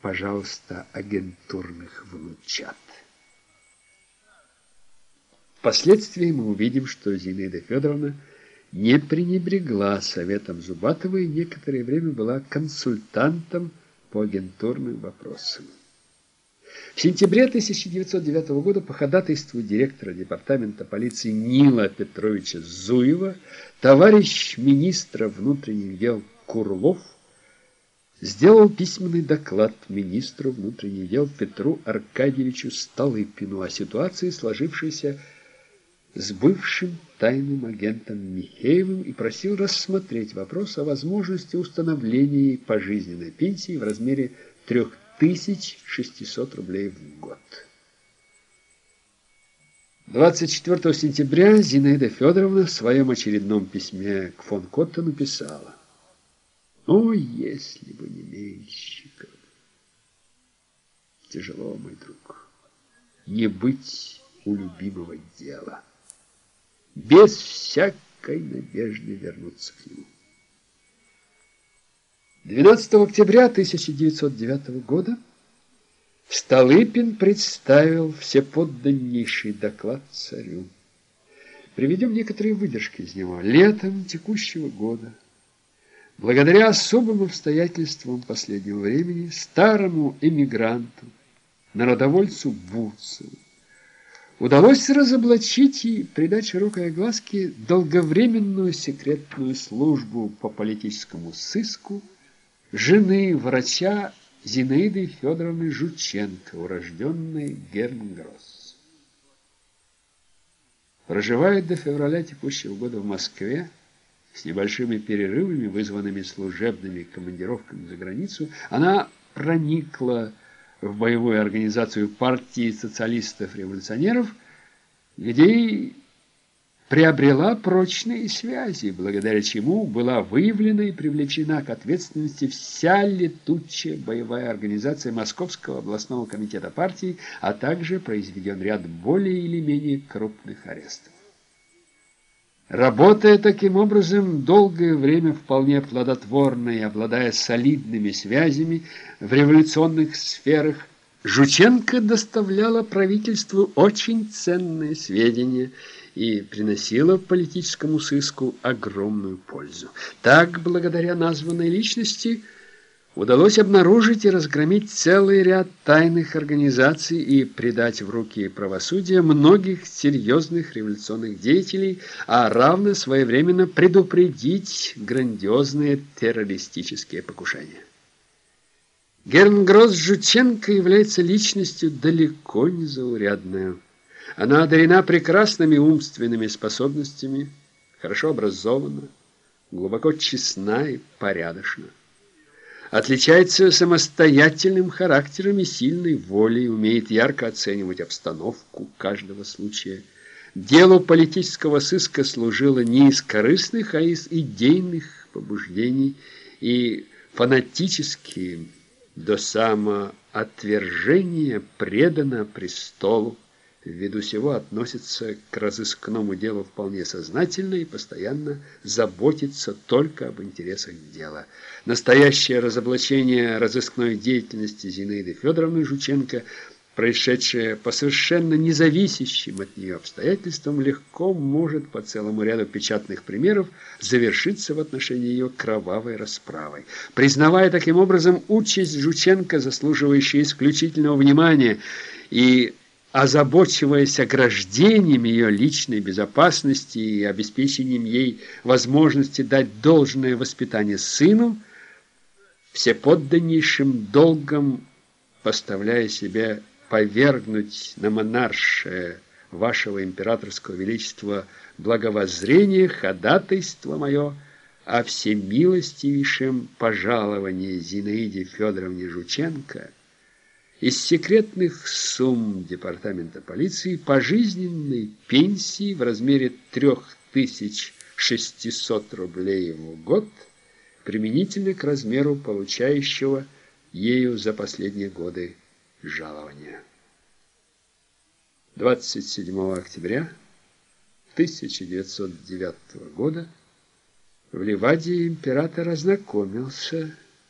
пожалуйста, агентурных внучат. Впоследствии мы увидим, что Зинаида Федоровна не пренебрегла советом Зубатова и некоторое время была консультантом по агентурным вопросам. В сентябре 1909 года по ходатайству директора департамента полиции Нила Петровича Зуева товарищ министра внутренних дел Курлов сделал письменный доклад министру внутренних дел Петру Аркадьевичу Столыпину о ситуации, сложившейся с бывшим тайным агентом Михеевым и просил рассмотреть вопрос о возможности установления пожизненной пенсии в размере 3600 рублей в год. 24 сентября Зинаида Федоровна в своем очередном письме к фон Коттону писала «О, если бы не Менщиков! Тяжело, мой друг, не быть у любимого дела» без всякой надежды вернуться к нему. 12 октября 1909 года Столыпин представил всеподданнейший доклад царю. Приведем некоторые выдержки из него. Летом текущего года, благодаря особым обстоятельствам последнего времени, старому эмигранту, народовольцу Бурцеву, удалось разоблачить и придать широкой огласке долговременную секретную службу по политическому сыску жены врача Зинаиды Федоровны Жученко, урожденной Гермгросс. Проживает до февраля текущего года в Москве, с небольшими перерывами, вызванными служебными командировками за границу, она проникла в боевую организацию партии социалистов-революционеров, где приобрела прочные связи, благодаря чему была выявлена и привлечена к ответственности вся летучая боевая организация Московского областного комитета партии, а также произведен ряд более или менее крупных арестов. Работая таким образом долгое время вполне плодотворно и обладая солидными связями в революционных сферах, Жученко доставляла правительству очень ценные сведения и приносила политическому сыску огромную пользу. Так, благодаря названной личности, удалось обнаружить и разгромить целый ряд тайных организаций и предать в руки правосудия многих серьезных революционных деятелей, а равно своевременно предупредить грандиозные террористические покушения. Гернгросс Жученко является личностью далеко не заурядной. Она одарена прекрасными умственными способностями, хорошо образована, глубоко честна и порядочна. Отличается самостоятельным характером и сильной волей, умеет ярко оценивать обстановку каждого случая. Делу политического сыска служило не из корыстных, а из идейных побуждений и фанатически до самоотвержения предана престолу ввиду сего относится к разыскному делу вполне сознательно и постоянно заботится только об интересах дела. Настоящее разоблачение разыскной деятельности Зинаиды Федоровны Жученко, происшедшее по совершенно независящим от нее обстоятельствам, легко может по целому ряду печатных примеров завершиться в отношении ее кровавой расправой. Признавая таким образом участь Жученко, заслуживающей исключительного внимания, и озабочиваясь ограждением ее личной безопасности и обеспечением ей возможности дать должное воспитание сыну, всеподданнейшим долгом поставляя себе повергнуть на монаршее вашего императорского величества благовоззрение, ходатайство мое о всемилостивейшем пожаловании Зинаиде Федоровне Жученко – из секретных сумм Департамента полиции пожизненной пенсии в размере 3600 рублей в год применительно к размеру получающего ею за последние годы жалования. 27 октября 1909 года в Ливаде император ознакомился